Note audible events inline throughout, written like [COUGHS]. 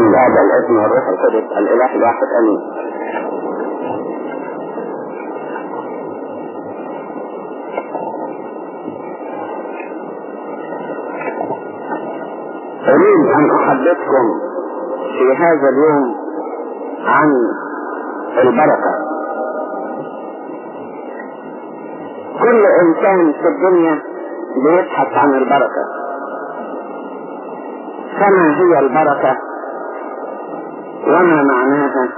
الله الابن والروح القدس الاله الواحد امين أريد أن أحدثكم في هذا اليوم عن البركة. كل إنسان في الدنيا بيبحث عن البركة. فما هي البركة؟ وما معناها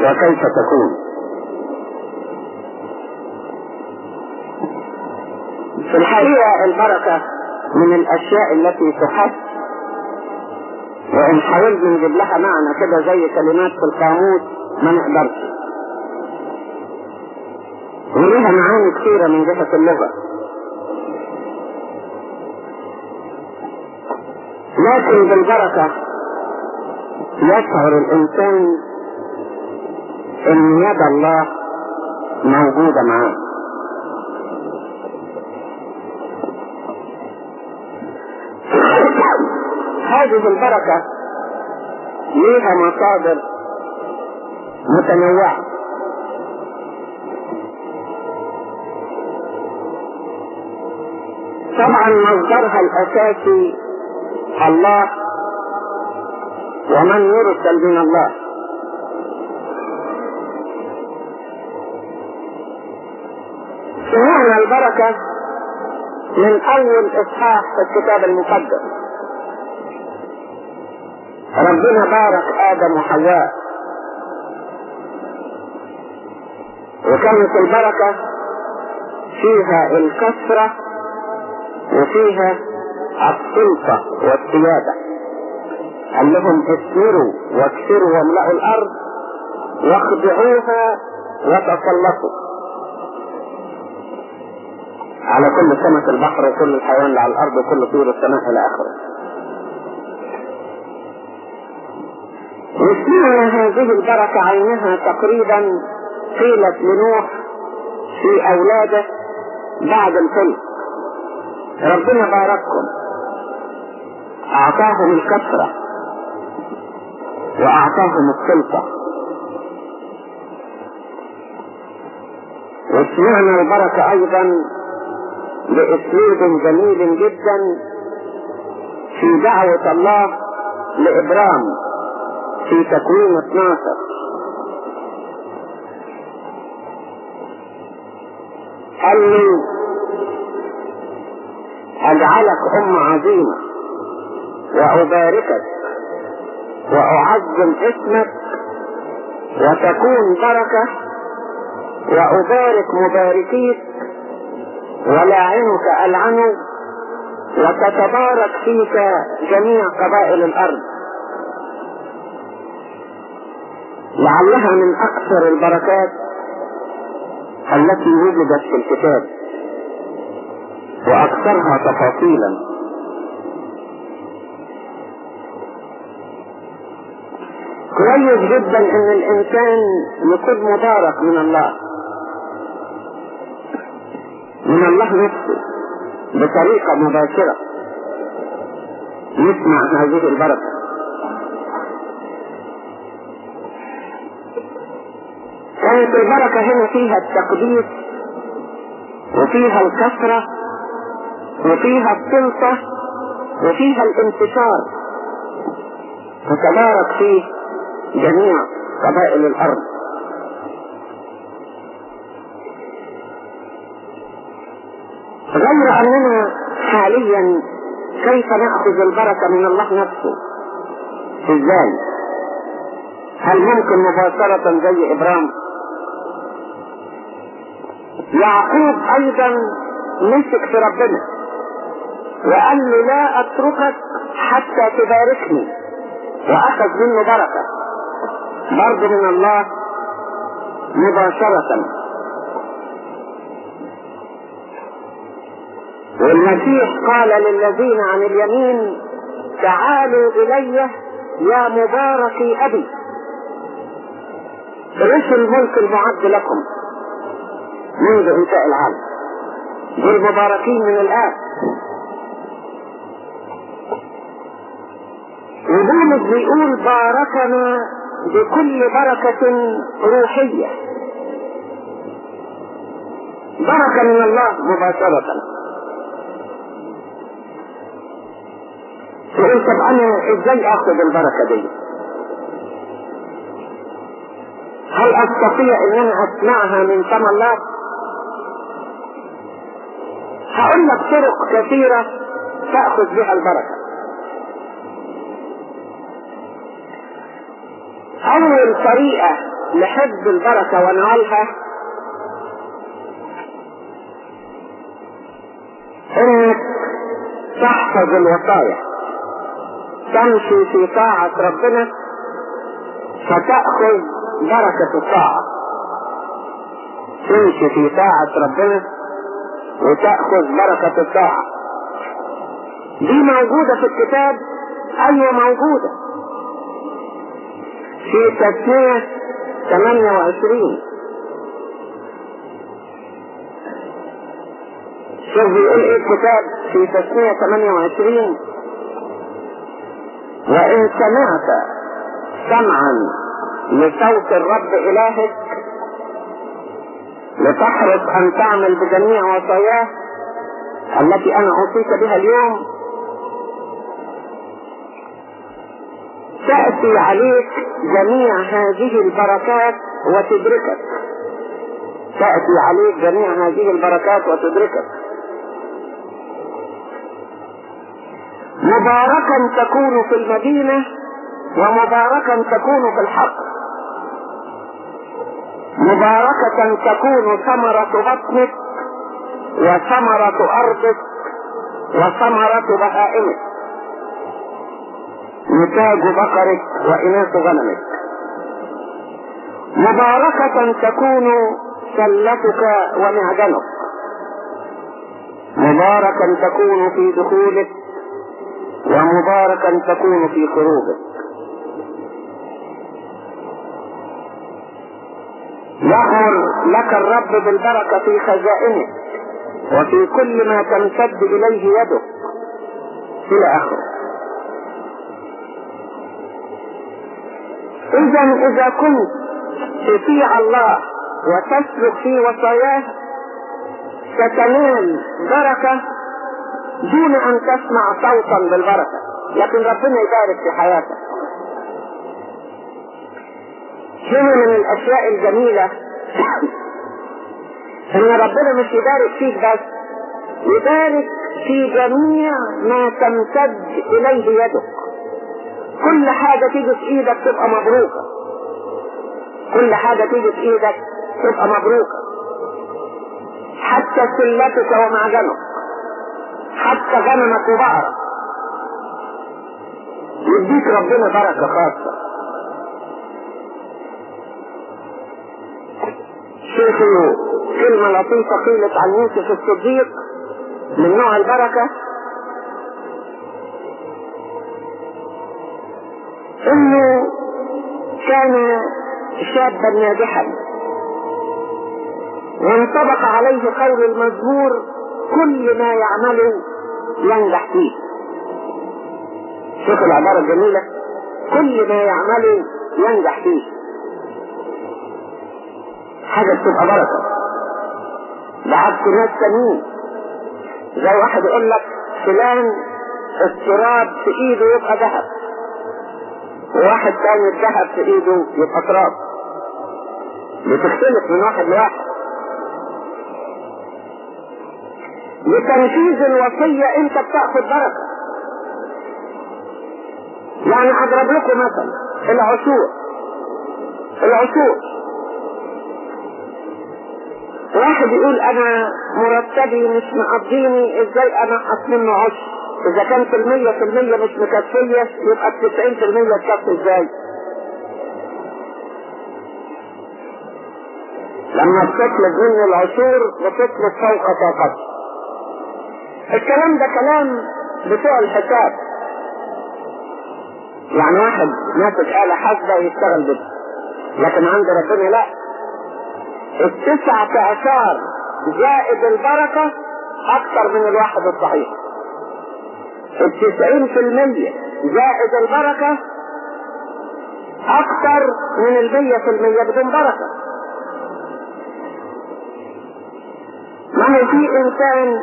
وكيف تكون؟ في الحقيقة البركة من الأشياء التي تحس. وإن حاولنا نجيب لها معنى كده زي كلمات في القاموس ما نقدرش. ولها معاني كثيرة من جهة اللغة. لكن بالبركة يشعر الإنسان إن يد الله موجودة معاه هذه البركة ليها مصادر متنوعة. طبعا مصدرها الأساسي الله ومن يرسل من الله. سمعنا البركة؟ من أول إصحاح في الكتاب المقدس. ربنا بارك آدم وحواء. وكانت البركة فيها الكثرة وفيها السلطة والسيادة. قال لهم اثمروا واكثروا واملأوا الأرض واخضعوها وتسلطوا. على كل سمك البحر وكل الحيوان اللي على الأرض وكل طيور السماء إلى آخره. وسمعنا هذه البركة عينها تقريبا قيلت لنوح في أولاده بعد الفلك ربنا باركهم. أعطاهم الكثرة وأعطاهم السلطة. وسمعنا البركة أيضا بأسلوب جميل جدا في دعوة الله لإبرام في تكوين 12 قال لي أجعلك أم عظيمة وأباركك وأعظم اسمك وتكون بركة وأبارك مباركيك ولاعنك ألعنه وتتبارك فيك جميع قبائل الأرض. لعلها من أكثر البركات التي وجدت في الكتاب وأكثرها تفاصيلا. كويس جدا إن الإنسان يكون مبارك من الله. من الله نفسه بطريقة مباشرة. نسمع هذه البركة. كانت البركة هنا فيها التقديس وفيها الكثرة وفيها السلطة وفيها الانتشار. وتبارك فيه جميع قبائل الأرض. غير أننا حاليا كيف نأخذ البركة من الله نفسه؟ إزاي؟ هل ممكن مباشرة زي إبرام يعقوب أيضا مسك في ربنا وقال له لا أتركك حتى تباركني وأخذ منه بركة. برضه من الله مباشرة. والمسيح قال للذين عن اليمين تعالوا إلي يا مباركي أبي. رش الملك المعد لكم منذ انتهاء العالم دول مباركين من الآن. وبولس بيقول باركنا بكل بركة روحية. بركة من الله مباشرة. تقول طب أنا إزاي آخذ البركة دي. هل أستطيع أن أنا أسمعها من فم الله؟ هقول لك طرق كثيرة تأخذ بها البركة. أول طريقة لحفظ البركة ونوالها إنك تحفظ الوصايا تمشي في طاعة ربنا فتأخذ بركة الطاعة. تمشي في طاعة ربنا وتأخذ بركة الطاعة. دي موجودة في الكتاب؟ أيوة موجودة. في تسمية 28 شوف بيقول إيه الكتاب في تسمية 28 وإن سمعت سمعا لصوت الرب إلهك لتحرص أن تعمل بجميع وصاياه التي أنا أوصيك بها اليوم تأتي عليك جميع هذه البركات وتدركك. تأتي عليك جميع هذه البركات وتدركك. مباركا تكون في المدينة ومباركا تكون في الحق. مباركة تكون ثمرة بطنك وثمرة أرضك وثمرة بهائمك. نتاج بقرك وإناث غنمك. مباركة تكون سلتك ومعدنك مباركا تكون في دخولك ومباركا تكون في خروجك. يأمر لك الرب بالبركة في خزائنك وفي كل ما تمتد إليه يدك. إلى آخره. إذا إذا كنت تطيع الله وتسلك في وصاياه ستنال بركة دون أن تسمع صوتا بالبركة. لكن ربنا يبارك في حياتك. هنا من الأشياء الجميلة [CLEARS THROAT] إن ربنا مش يبارك فيك بس يبارك في جميع ما تمتد إليه يدك. كل حاجة تيجي في إيدك تبقى مبروكة. كل حاجة تيجي في إيدك تبقى مبروكة. حتى سلتك ومعجنك. حتى غنمك وبقرك. يديك ربنا بركة خاصة. شوفوا كلمة لطيفة قيلت عن يوسف الصديق من نوع البركة. إنه كان شابا ناجحا. وانطبق عليه قول المزمور كل ما يعمله ينجح فيه. شوف العبارة الجميلة كل ما يعمله ينجح فيه. حاجة بتبقى بركة بعكس ناس تانيين. زي واحد يقول لك فلان التراب في إيده يبقى ذهب. وواحد تاني الذهب في إيده يبقى تراب. بتختلف من واحد لواحد. لتنفيذ الوصية أنت بتاخد بركة يعني أضرب لكم مثلا العشور العشور واحد يقول أنا مرتبي مش مقضيني إزاي أنا منه عشر؟ إذا كان في المية في المية مش مكفية يبقى التسعين في المية تكفي إزاي؟ لما بتطلب مني العشور بتطلب فوق طاقتي الكلام ده كلام بتوع الحساب. يعني واحد ماسك آلة حاسبة ويشتغل بده لكن عند ربنا لا. التسعة عشر زائد البركة أكثر من الواحد الصحيح. التسعين في المية. زائد البركة أكتر من المية في المية بدون بركة. ما هو في إنسان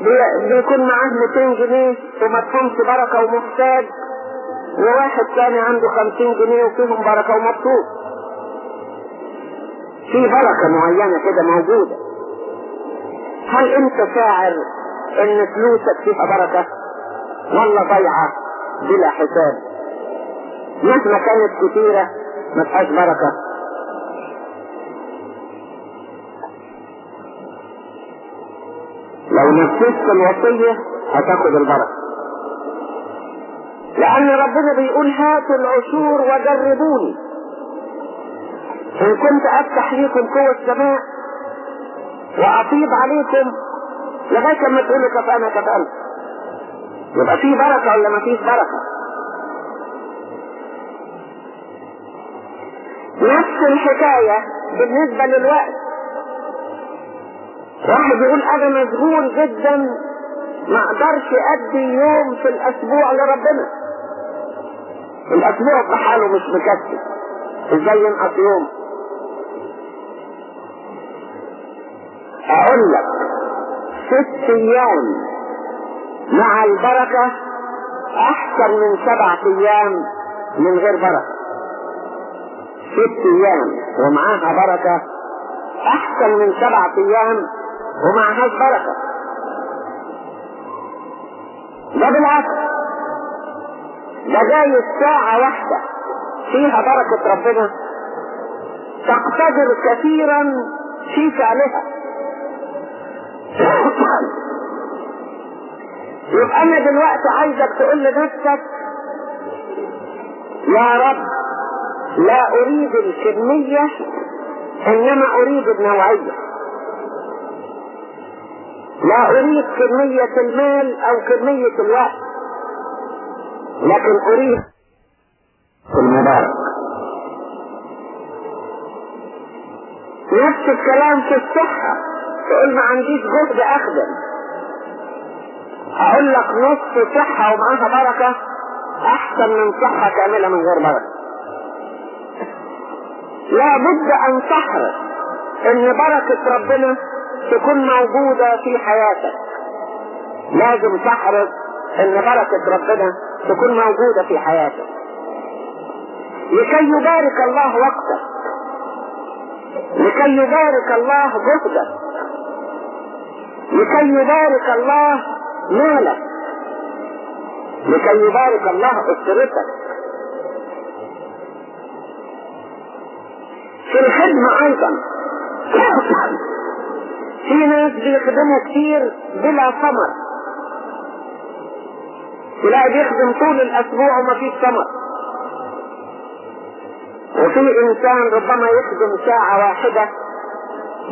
بي- بيكون معاه 200 جنيه وما تفهمش بركة ومحتاج وواحد تاني عنده 50 جنيه وفيهم بركة ومبسوط في بركة معينة كده موجودة. هل أنت شاعر إن فلوسك فيها بركة. ولا ضيعة بلا حساب. مهما كانت كثيرة ما فيهاش بركة. لو نفذت الوصية هتاخد البركة. لأن ربنا بيقول هاتوا العشور وجربوني. إن كنت أفتح ليكم قوة السماء وأفيض عليكم لغاية ما تقولوا كفانا كفانا يبقى في بركة ولا ما فيش بركة؟ نفس الحكاية بالنسبة للوقت. واحد يقول أنا مشغول جدا ما أقدرش أدي يوم في الأسبوع لربنا. الأسبوع بحاله مش مكفي. إزاي ينقص يوم؟ أقول لك ست أيام. مع البركة أحسن من سبع أيام من غير بركة. ست أيام ومعاها بركة أحسن من سبع أيام ومعهاش بركة. ده بالعكس. ده جاي ساعة واحدة. فيها بركة ربنا تقتدر كثيرا في فعلها. يبقى أنا دلوقتي عايزك تقول لنفسك يا رب لا أريد الكمية إنما أريد النوعية. لا أريد كمية المال أو كمية الوقت لكن أريد المبارك. نفس الكلام في الصحة. تقول ما عنديش جهد اخدم أقول لك نص صحة ومعاها بركة أحسن من صحة كاملة من غير بركة لا بد أن تحرص إن بركة ربنا تكون موجودة في حياتك. لازم تحرص إن بركة ربنا تكون موجودة في حياتك. لكي يبارك الله وقتك. لكي يبارك الله جهدك. لكي يبارك الله مالك لكي يبارك الله اسرتك في الخدمة أيضا. [COUGHS] في ناس بيخدموا كتير بلا ثمر. تلاقي بيخدم طول الأسبوع وما فيش ثمر. وفي إنسان ربما يخدم ساعة واحدة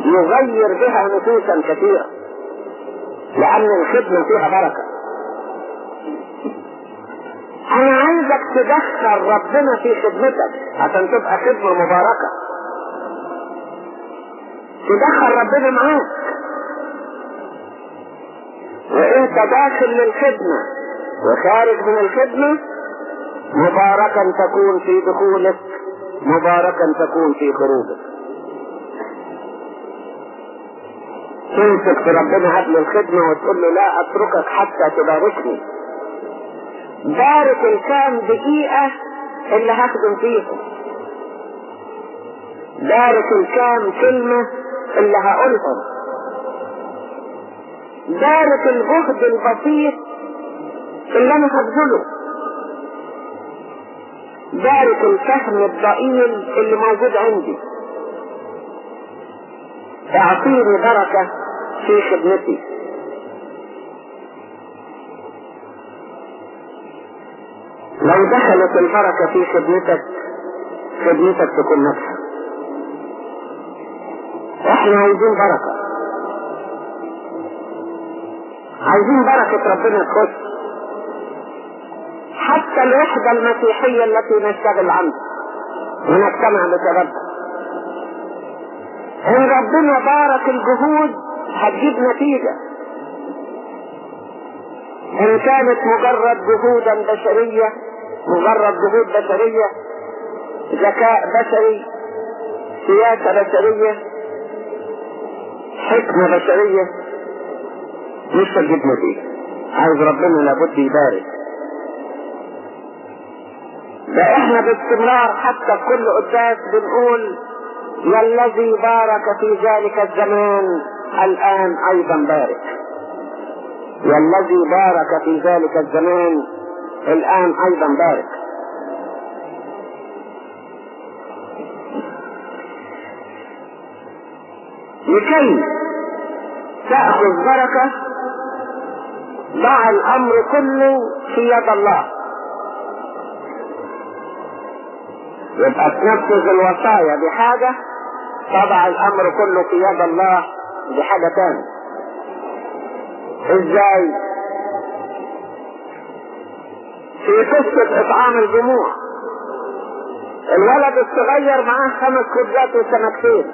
يغير بها نفوسا كثيرة لأن الخدمة فيها بركة. أنا عايزك تدخل ربنا في خدمتك عشان تبقى خدمة مباركة. تدخل ربنا معاك. وإنت داخل للخدمة وخارج من الخدمة مباركا تكون في دخولك مباركا تكون في خروجك. تمسك في ربنا قبل الخدمة وتقول له لا أتركك حتى تباركني. بارك الكام دقيقة اللي هخدم فيهم بارك الكام كلمة اللي هقولهم بارك الجهد البسيط اللي أنا هبذله. بارك الفهم الضئيل اللي موجود عندي. أعطيني بركة في خدمتي. لو دخلت البركة في خدمتك خدمتك تكون ناجحة. إحنا عايزين بركة. عايزين بركة ربنا تخش حتى الوحدة المسيحية التي نشتغل عنها. ونجتمع بسببها إن ربنا بارك الجهود هتجيب نتيجة. إن كانت مجرد جهودا بشرية مجرد جهود بشرية ذكاء بشري سياسة بشرية حكمة بشرية مش هتجيب نتيجة. عايز ربنا لابد يبارك. ده إحنا باستمرار حتى كل قداس بنقول يا الذي بارك في ذلك الزمان. الآن أيضا بارك يا الذي بارك في ذلك الزمان الآن أيضا بارك لكي تأخذ بركة ضع الأمر كله في يد الله. يبقى تنفذ الوصايا بحاجة تضع الأمر كله في يد الله. بحاجة تانية إزاي؟ في قصة إطعام الجموع. الولد الصغير معاه خمس خبزات وسمكتين.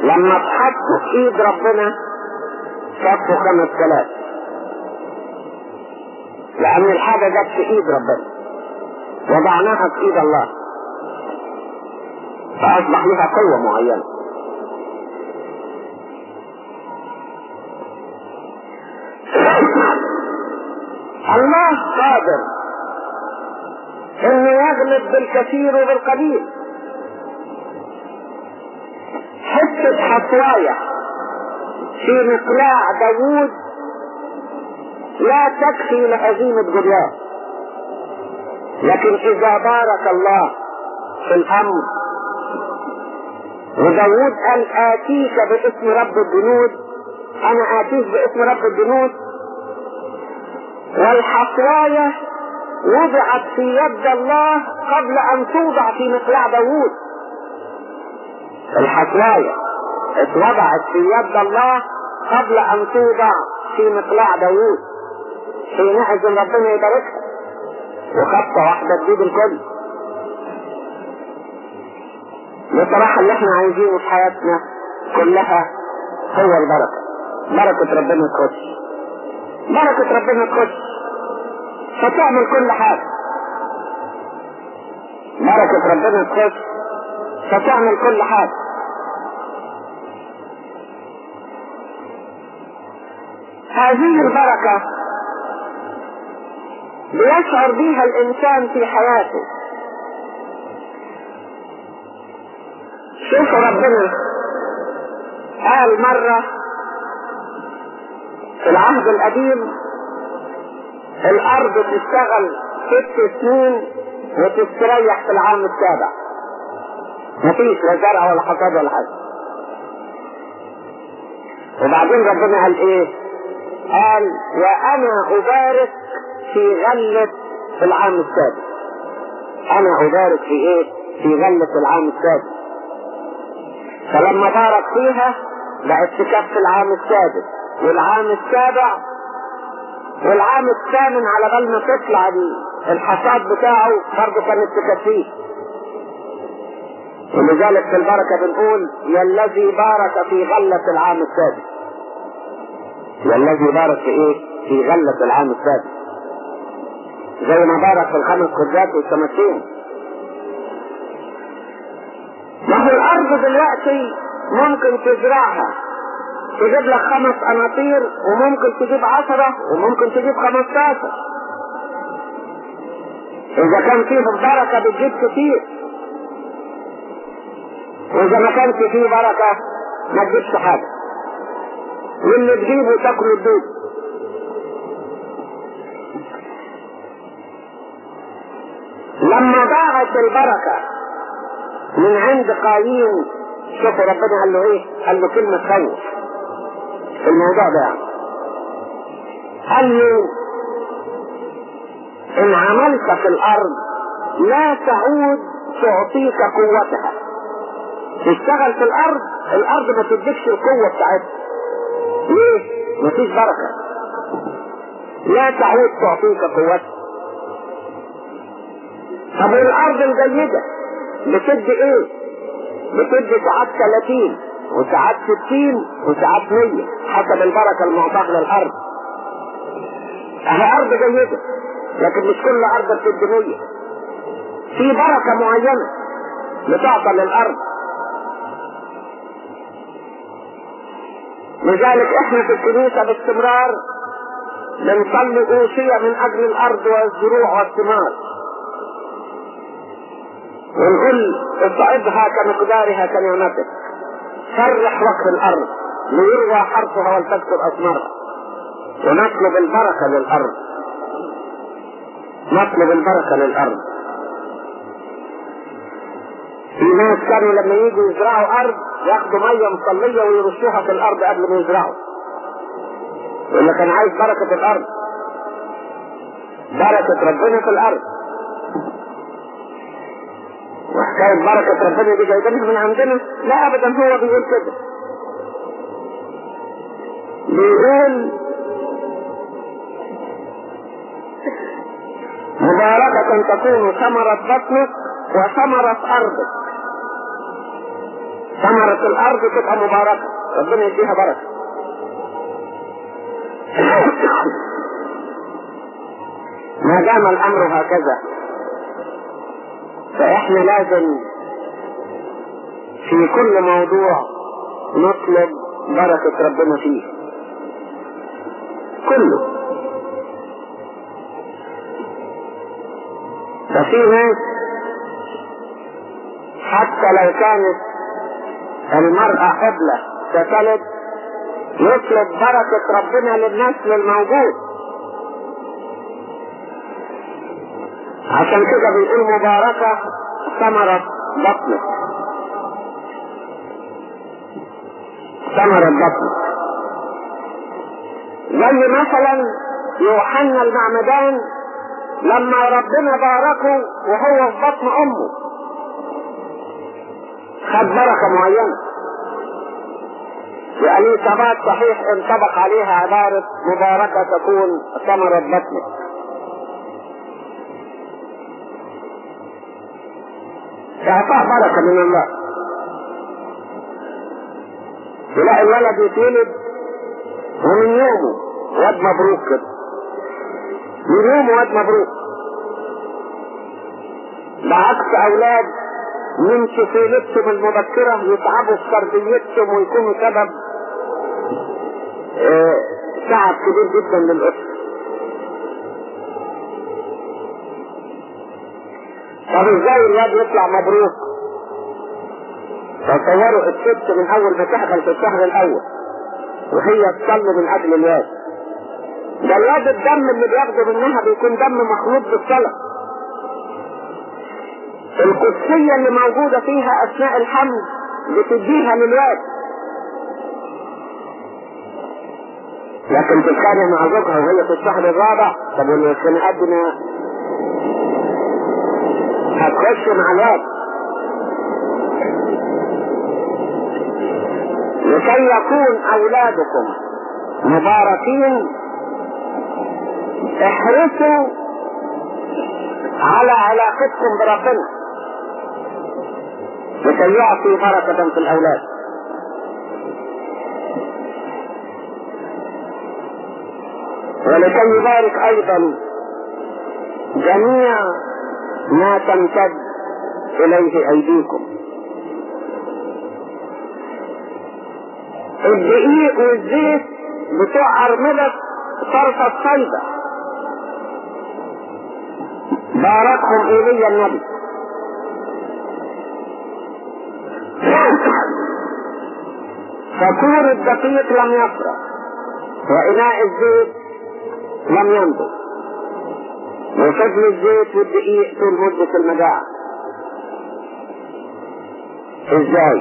لما اتحطوا في إيد ربنا كفوا خمس ثلاث لأن الحاجة جت في إيد ربنا. وضعناها في إيد الله. فأصبح لها قوة معينة. الله قادر. إنه يغلب بالكثير وبالقليل. حتة حصواية في مقلاع داوود لا تكفي لهزيمة جولياث لكن إذا بارك الله في الأمر وداوود قال آتيك باسم رب الجنود أنا آتيك باسم رب الجنود والحصواية وضعت في يد الله قبل أن توضع في مقلاع داوود. الحصواية اتوضعت في يد الله قبل أن توضع في مقلاع داوود. حينئذ ربنا يباركها. وخطة واحدة تجيب الكل. بصراحة اللي إحنا عايزينه في حياتنا كلها هو البركة. بركة ربنا تخش بركة ربنا تخش. فتعمل كل حاجة. بركة ربنا تخش. فتعمل كل حاجة. هذه البركة بيشعر بها الإنسان في حياته. شوفوا ربنا قال مرة في العهد القديم الأرض تشتغل ست سنين وتستريح في العام السابع. مفيش لا زرع ولا حصاد ولا حاجة. وبعدين ربنا قال إيه؟ قال وأنا أبارك في غلة العام السادس أنا أبارك في إيه؟ في غلة العام السادس فلما بارك فيها بقت تكفي العام السادس والعام السابع والعام الثامن على بال ما تطلع الحصاد بتاعه برضه كانت تكفيه ولذلك في البركة بنقول يا الذي بارك في غلة العام السادس يا الذي بارك في إيه؟ في غلة العام السادس زي ما بارك في الخمس خبزات والسمكتين ما هو الأرض دلوقتي ممكن تزرعها. تجيب لك خمس قناطير وممكن تجيب عشرة وممكن تجيب خمستاشر. إذا كان فيه بركة بتجيب كتير. وإذا ما كانش فيه بركة ما تجيبش حاجة. واللي تجيبه تاكله الدود لما ضاعت البركة من عند قايين شوفوا ربنا قال له إيه؟ قال له كلمة في الموضوع ده. يعني قال له إن عملت في الأرض لا تعود تعطيك قوتها؟ تشتغل في الأرض الأرض ما تديكش القوة بتاعتها. ليه؟ مفيش بركة. لا تعود تعطيك قوتها. طب الأرض الجيدة بتدي إيه؟ بتدي ساعات 30 وساعات 60 وساعات 100 حسب البركة المعطاة للارض اهي أرض جيدة لكن مش كل أرض بتدي في بركة معينة بتعطى للأرض. لذلك إحنا في الكنيسة باستمرار بنصلي اوشية من أجل الأرض والزروع والثمار. ونقول اصعدها كمقدارها كنعمتك. فرح وجه الأرض. ليروى حرثها ولتكثر اثمارها ونطلب البركة للأرض. نطلب البركة للأرض. في ناس كانوا لما يجوا يزرعوا أرض ياخدوا مية مصلية ويرشوها في الأرض قبل ما يزرعوا. اللي كان عايز بركة الأرض. بركة ربنا في الأرض. وحكاية بركة ربنا دي جايبينها من عندنا؟ لا ابدا هو بيقول كده. بيقول مباركة تكون ثمرة بطنك وثمرة أرضك. ثمرة الأرض تبقى مباركة. ربنا يديها بركة. ما دام الأمر هكذا فإحنا لازم في كل موضوع نطلب بركة ربنا فيه. كله. ففي ناس حتى لو كانت المرأة حبلة تتلد يطلب بركة ربنا للنسل الموجود. عشان كده بيقول مباركة ثمرة بطنك ثمرة بطنك زي مثلا يوحنا المعمدان لما ربنا باركه وهو في بطن أمه. خد بركة معينة. واليسابات صحيح انطبق عليها عبارة مباركة تكون ثمرة بطنك إعطاء بركة من الله. تلاقي الولد يتولد ومن يومه واد مبروك كده. من يومه واد مبروك. بعكس أولاد من طفولتهم المبكرة يتعبوا في تربيتهم ويكونوا سبب آه تعب كبير جدا للأسرة. طب إزاي الواد يطلع مبروك؟ تصوروا الست من أول ما تحمل في الشهر الأول. وهي تصلي من أجل الواد. الواد الدم اللي بياخده منها بيكون دم مخلوط بالصلاة. القدسية اللي موجودة فيها أثناء الحمل بتديها للواد. لكن تتخانق مع زوجها وهي في الشهر الرابع طب والخناقات دي هتخش مع الواد. لكي يكون أولادكم. مباركين. احرصوا على علاقتكم بربنا. لكي يعطي بركة في الأولاد. ولكي يبارك أيضا جميع ما تمتد إليه أيديكم. الدقيق والزيت بتوع أرملة طرف الصيدة باركهم ايليا النبي. فكور الدقيق لم يفرق وإناء الزيت لم ينضج وفضل الزيت والدقيق طول مدة المجاعة إزاي؟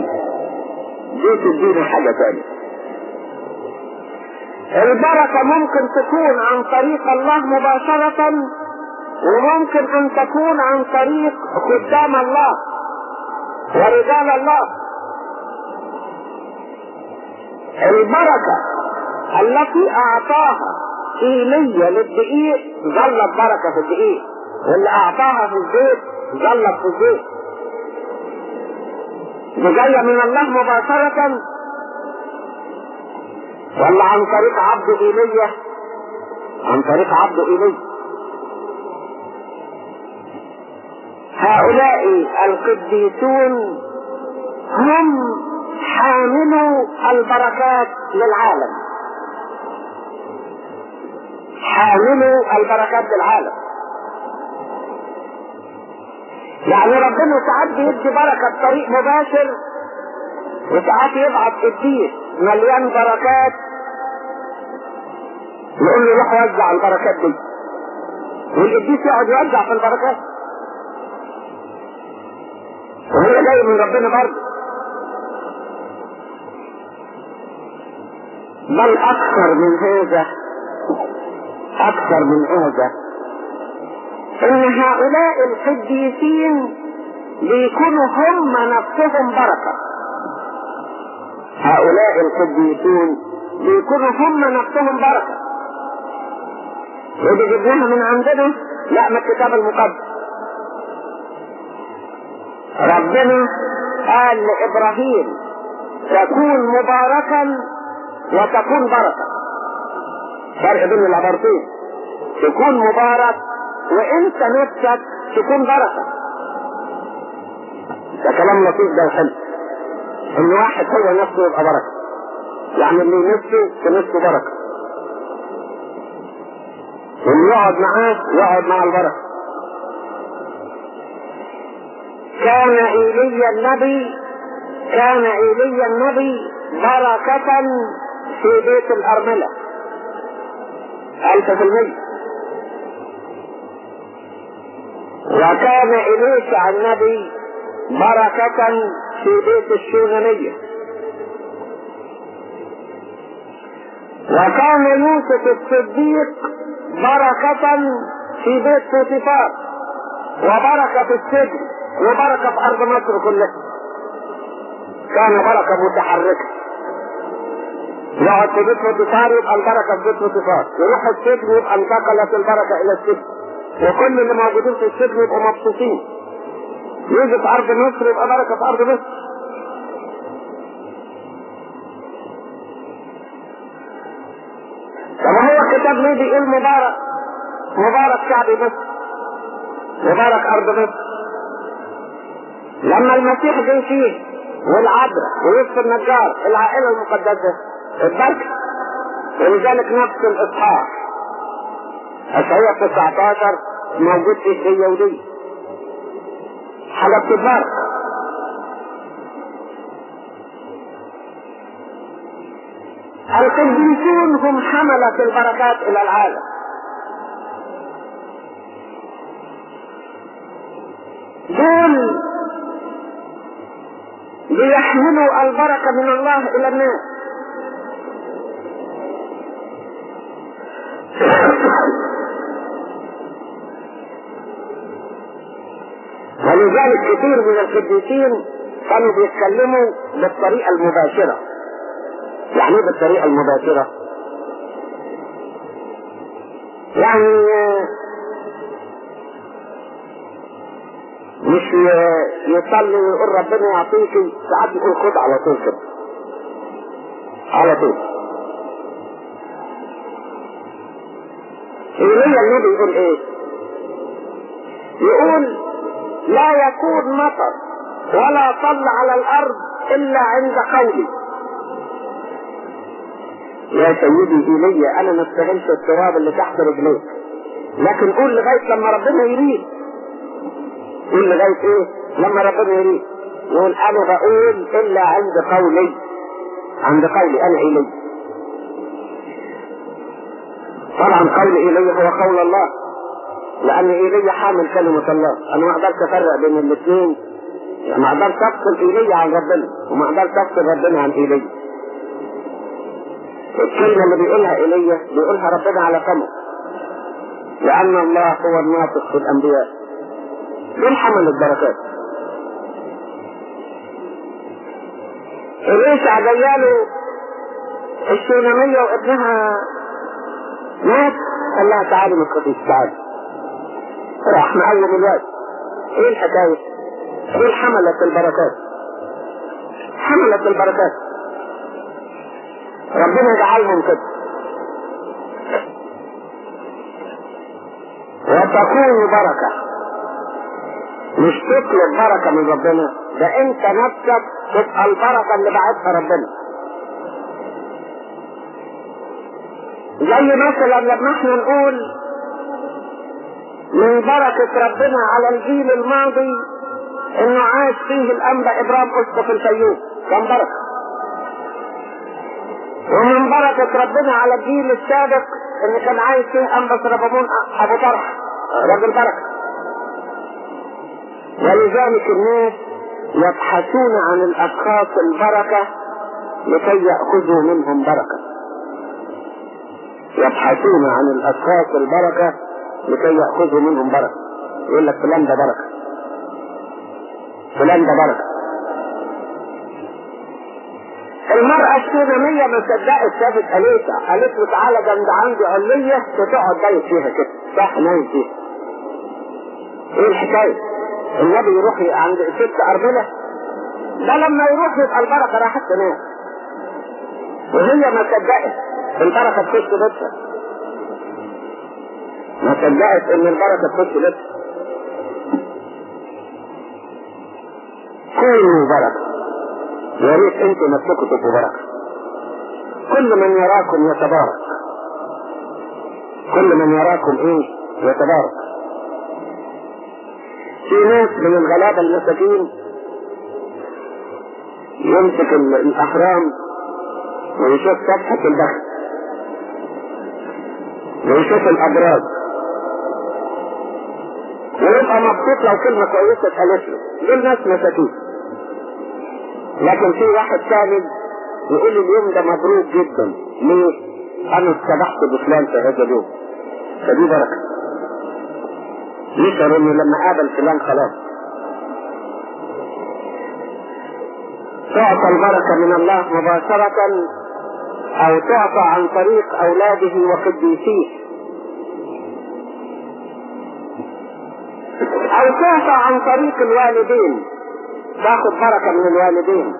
دي تدينا حاجة تانية. البركة ممكن تكون عن طريق الله مباشرة وممكن أن تكون عن طريق خدام الله ورجال الله. البركة التي أعطاها إيليا للدقيق ظلت بركة في الدقيق. واللي أعطاها في الزيت ظلت في الزيت. دي من الله مباشرة ولا عن طريق عبد ايليا عن طريق عبد ايليا هؤلاء القديسون هم حاملوا البركات للعالم. حاملوا البركات للعالم. يعني ربنا ساعات بيدي بركة بطريق مباشر وساعات يبعت قديس مليان بركات. يقول له روح وزع البركات دي. والقديس يقعد يوزع في البركات. وهي جاي من ربنا برضه. بل أكثر من هذا أكثر من هذا إن هؤلاء القديسين بيكونوا هم نفسهم بركة. هؤلاء القديسون بيكونوا هم نفسهم بركة. ودي جبناها من عندنا؟ لا من الكتاب المقدس. ربنا قال لإبراهيم تكون مباركا وتكون بركة. فرق بين العبارتين تكون مبارك وانت نفسك تكون بركة. ده كلام لطيف ده وحلو إن واحد هو نفسه يبقى بركة. يعني اللي نفسه في نفسه بركة. واللي يقعد معاه يقعد مع البركة. كان ايليا النبي كان ايليا النبي بركة في بيت الأرملة. ألف في وكان إليسع النبي بركة في بيت الشونانية وكان يوسف الصديق بركة في بيت فوتيفار. وبركة في السجن وبركة في أرض مصر كلها. كان بركة متحركة. يقعد في بيت فوتيفار يبقى البركة في بيت فوتيفار. يروح السجن يبقى انتقلت البركة إلى السجن. وكل اللي موجودين في السجن يبقوا مبسوطين. يجي في أرض مصر يبقى بركة في أرض مصر. هو الكتاب ليه بيقول مبارك شعب مصر مبارك أرض مصر لما المسيح جه فيه والعذراء ويوسف النجار العائلة المقدسة اتبركت ولذلك نفس الإصحاح. اشعياء 19 موجود فيه هي ودي حاجة القديسون هم حملة البركات إلى العالم. دول ليحملوا البركة من الله إلى الناس. ولذلك كثير من القديسين كانوا بيتكلموا بالطريقة المباشرة. يعني بالطريقة المباشرة. يعني مش يصلي ويقول ربنا يعطيك ساعات يقول خد على طول كده. على طول. ايليا النبي يقول إيه؟ يقول لا يكون مطر ولا طل على الأرض إلا عند قولي يا سيدي ايليا أنا ما استاهلش التراب اللي تحت رجليك لكن قول لغاية لما ربنا يريد. قول لغاية إيه؟ لما ربنا يريد. يقول أنا بقول إلا عند قولي. عند قولي أنا ايليا طبعا قول ايليا هو قول الله. لأن ايليا حامل كلمة الله. أنا ما أقدرش أفرق بين الاثنين ما أقدرش أفصل ايليا عن ربنا. وما أقدرش أفصل ربنا عن ايليا الكلمة اللي بيقولها ايليا بيقولها ربنا على فمه. لأن الله هو الناطق في الأنبياء. دول حمل البركات. إليشع جاياله الشونامية وابنها مات. قال لها تعالي من القديس تعالي راح معلم الواد إيه الحكاية؟ دول حملت البركات. حملت البركات. ربنا جعلهم كده. وتكون بركة. مش تطلب بركة من ربنا ده انت نفسك تبقى البركة اللي بعتها ربنا. زي مثلا لما إحنا نقول من بركة ربنا على الجيل الماضي إنه عاش فيه الأنبا إبراهيم اسقف الفيوم. كان بركة. ومن بركة ربنا على الجيل السابق إن كان عايش فيه انبا سربمون ابو طرح رجل بركة ولذلك الناس يبحثون عن الأشخاص البركة لكي يأخذوا منهم بركة. يبحثون عن الأشخاص البركة لكي يأخذوا منهم بركة. يقول لك فلان ده بركة. فلان ده بركة. المرأة السودانية ما صدقت شافت أليسا قالت له تعالى جنب عندي علية وتقعد بايت فيها كده. صح نايم فيها. إيه الحكاية؟ النبي يروح عند ست أرملة ده لما يروح يبقى البركة راحت تنام. وهي ما صدقت البركة تخش بيتها ما صدقت إن البركة تخش بيتها كونوا بركة. يا ريت تبقوا بركة كل من يراكم يتبارك. كل من يراكم إيه؟ يتبارك. في ناس من الغلابة المساكين يمسك الأحرام ويشوف صفحة البخت. ويشوف الأبراج. ويبقى مبسوط لو كلمة كويسة اتقالت له. دول ناس مساكين. لكن في واحد ثاني يقول اليوم ده مبروك جدا. ليه؟ أنا اتصبحت بفلان في هذا اليوم. فدي بركة. يشعر انه لما قابل فلان خلاص. تعطى البركة من الله مباشرة أو تعطى عن طريق أولاده وقديسيه أو تعطى عن طريق الوالدين. تاخد بركة من الوالدين.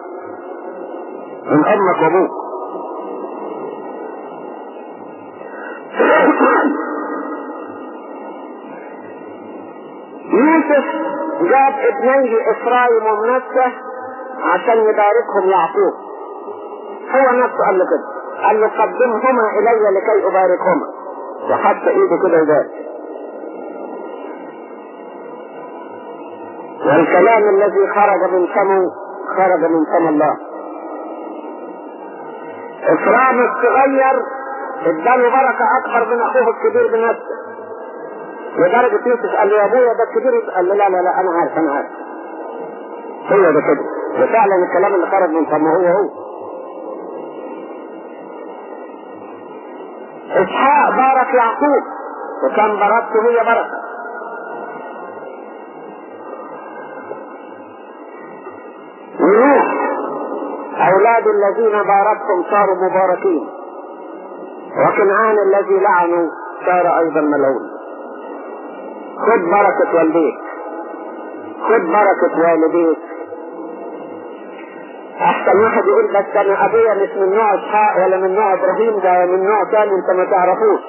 من أمك وأبوك. يوسف جاب ابنيه افرايم ومنسى عشان يباركهم يعقوب. هو نفسه قال له كده. قال له قدمهما إلي لكي أباركهما. وحتى إيده كده يبارك. والكلام الذي خرج من فمه خرج من فم الله. افرام الصغير اداله بركة أكبر من أخوه الكبير بنفسه. لدرجة يوسف قال له يا ابويا ده الكبير قال له لا لا لا أنا عارف أنا عارف. هو ده كده. وفعلا الكلام اللي خرج من فمه هو هو. إسحاق بارك يعقوب وكان بركته هي بركة. أولاد الذين باركتم صاروا مباركين. وكنعان الذي لعنوا صار أيضا ملعون. خد بركة والديك. خد بركة والديك. أحسن واحد يقول بس أنا أبويا مش من نوع إسحاق ولا من نوع إبراهيم ده من نوع تاني أنت ما تعرفوش.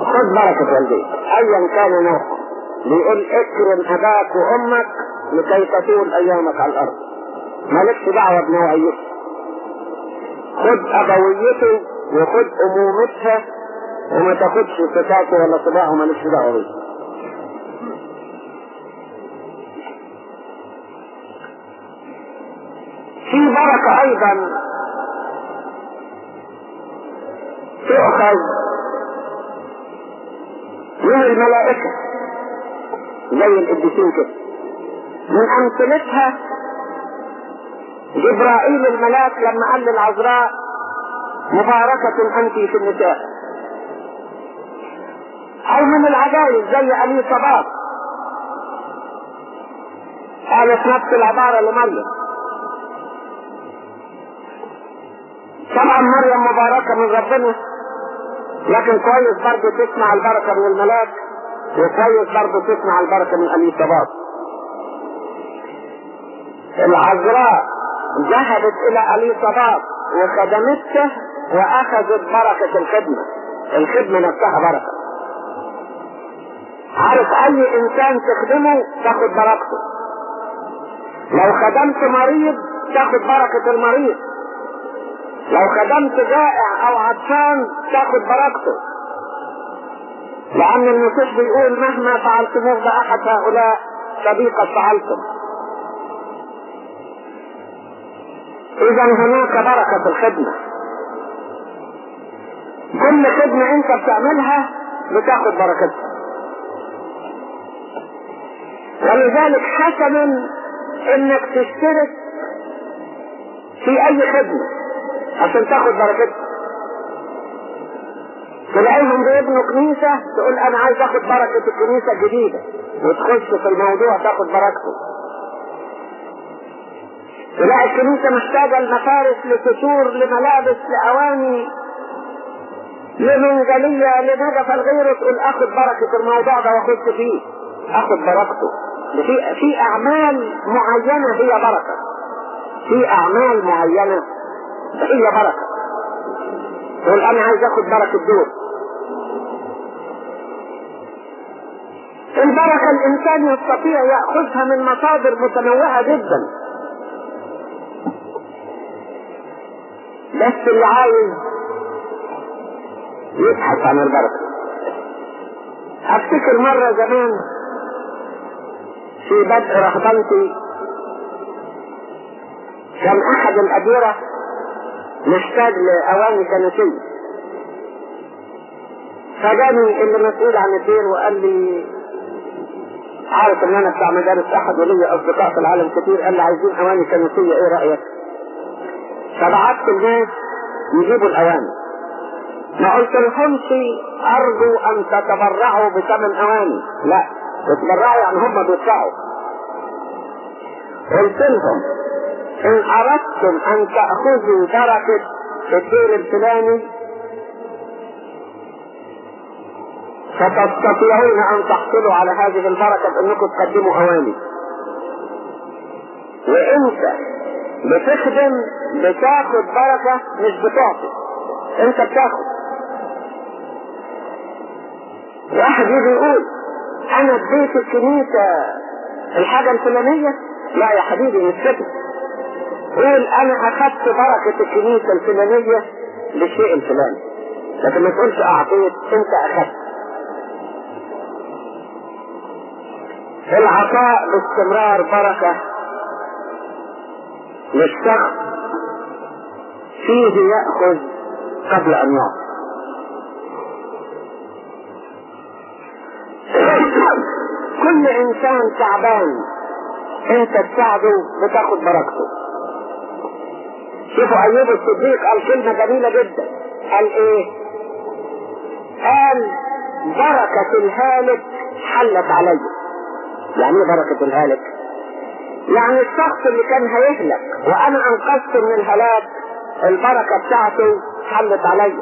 خد بركة والديك. أيا كان نوعهم بيقول اكرم أباك وأمك لكي تطول أيامك على الأرض. مالكش دعوة بنوعيته خد أبويته وخد أمومتها وما تاخدش صفاته ولا طباعه مالكش دعوة بيه. في بركة أيضا تؤخذ من الملائكة. زي القديسين كده من امثلتها جبرائيل الملاك لما قال للعذراء مباركة أنت في النساء. أو من العجائز زي اليصابات قالت نفس العبارة لمريم. طبعا مريم مباركة من ربنا لكن كويس برضه تسمع البركة من الملاك وكويس برضه تسمع البركة من اليصابات العذراء ذهبت إلى اليصابات وخدمته وأخذت بركة الخدمة. الخدمة نفسها بركة. عارف أي إنسان تخدمه تاخد بركته. لو خدمت مريض تاخد بركة المريض. لو خدمت جائع أو عطشان تاخد بركته. لأن النصوص بيقول مهما فعلتموه باحد هؤلاء صديقة فعلتم. إذا هناك بركة في الخدمة. كل خدمة أنت بتعملها بتاخد بركتها. ولذلك حسنا إنك تشترك في أي خدمة عشان تاخد بركتها. تلاقيهم بيبنوا كنيسة تقول أنا عايز أخد بركة الكنيسة الجديدة وتخش في الموضوع تاخد بركته تلاقي الكنيسة محتاجة لمفارش لستور لملابس لأواني لمنجلية لنجفة لغيره تقول اخد بركة الموضوع ده واخش فيه. اخد بركته. في في أعمال معينة هي بركة. في أعمال معينة هي بركة. تقول أنا عايز اخد بركة دول. البركة الإنسان يستطيع يأخذها من مصادر متنوعة جدا. بس اللي عايز يبحث عن البركة. أفتكر مرة زمان في بدء رهبنتي كان أحد الأديرة محتاج لأواني كنسية. فجاني اللي مسؤول عن الدير وقال لي عارف إن أنا بتاع مدارس أحد ولي أصدقاء في العالم كتير؟ قال لي عايزين أواني كنسية إيه رأيك؟ فبعت الناس يجيبوا الاواني ما قلت لهمش أرجو أن تتبرعوا بثمن اواني لا تتبرعوا يعني هم بيدفعوا. قلت لهم إن أردتم أن تأخذوا بركه الدير الفلاني فتستطيعون أن تحصلوا على هذه البركة بأنكم تقدموا أواني. وإنت بتخدم بتاخد بركة مش بتعطي انت بتاخد. واحد يجي يقول أنا اديت الكنيسة الحاجة الفلانية؟ لا يا حبيبي مش كده. قول أنا أخدت بركة الكنيسة الفلانية بالشيء الفلاني. لكن ما تقولش أعطيت أنت أخدت. العطاء باستمرار بركة للشخص فيه يأخذ قبل أن يعطي. [COUGHS] كل إنسان تعبان أنت تساعده بتاخد بركته. شوفوا أيوب الصديق قال كلمة جميلة جدا. قال إيه؟ قال بركة الهالك حلت علي. يعني إيه بركة الهالك؟ يعني الشخص اللي كان هيهلك وأنا أنقذته من الهلاك البركة بتاعته حلت علي.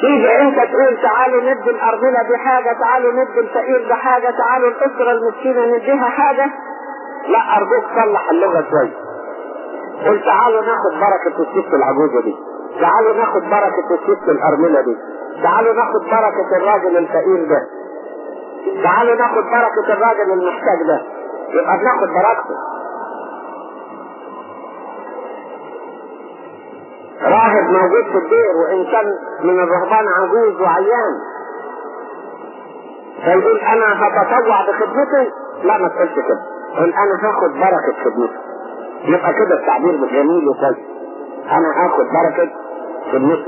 تيجي أنت تقول تعالوا ندي الارملة دي حاجة تعالوا ندي الفقير ده حاجة تعالوا الأسرة المسكينة نديها حاجة. لا ارجوك صلح اللغة شوية قل تعالوا ناخد بركة الست العجوزة دي. تعالوا ناخد بركة الست الأرملة دي. تعالوا ناخد بركة الراجل الفقير ده. تعالوا ناخد بركة الراجل المحتاج ده. يبقى بناخد بركته. راهب موجود في الدير وإن كان من الرهبان عجوز وعيان. فيقول أنا هتطوع بخدمته لا ما تقولش كده. قول أنا هاخد بركة خدمته يبقى كده التعبير جميل وكويس. أنا هاخد بركة خدمته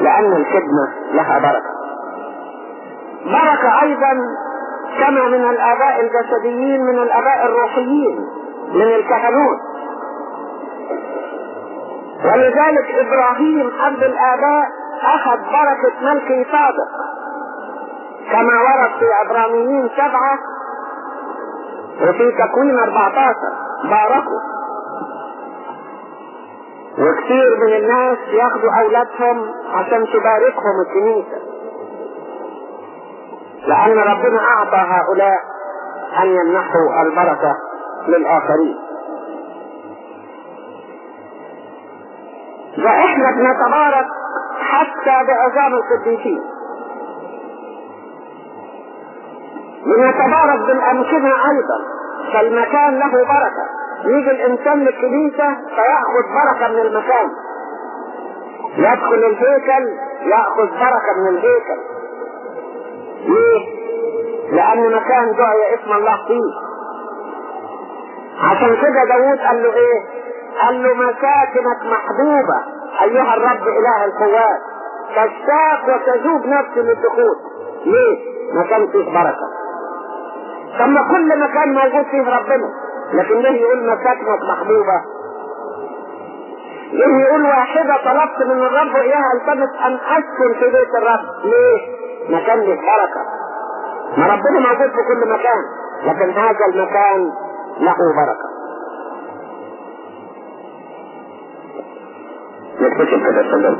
لأن الخدمة لها بركة. بركة أيضا كما من الآباء الجسديين من الآباء الروحيين من الكهنوت ولذلك إبراهيم اب الآباء أخذ بركة ملكي صادق كما ورد في عبرانيين سبعة وفي تكوين 14 باركوا. وكثير من الناس ياخدوا أولادهم عشان تباركهم الكنيسة. لأن ربنا أعطى هؤلاء أن يمنحوا البركة للآخرين. ده إحنا بنتبارك حتى بعظام القديسين. لنتبارك بالأمكنة أيضا فالمكان له بركة. يجي الإنسان للكنيسة فيأخذ بركة من المكان. يدخل الهيكل يأخذ بركة من الهيكل. ليه؟ لأن مكان دعي اسم الله فيه. عشان كده داوود قال له إيه؟ قال له مساكنك محبوبة أيها الرب إله القوات. تشتاق وتذوب نفسي للدخول ليه؟ ما كان فيه بركة. ما كل مكان موجود فيه ربنا. لكن ليه يقول مساكنك محبوبة؟ ليه يقول واحدة طلبت من الرب إياها التمس أن أسكن في بيت الرب؟ ليه؟ مكان له بركة ما ربنا موجود في كل مكان لكن هذا المكان له بركة. نكتشف كده سلام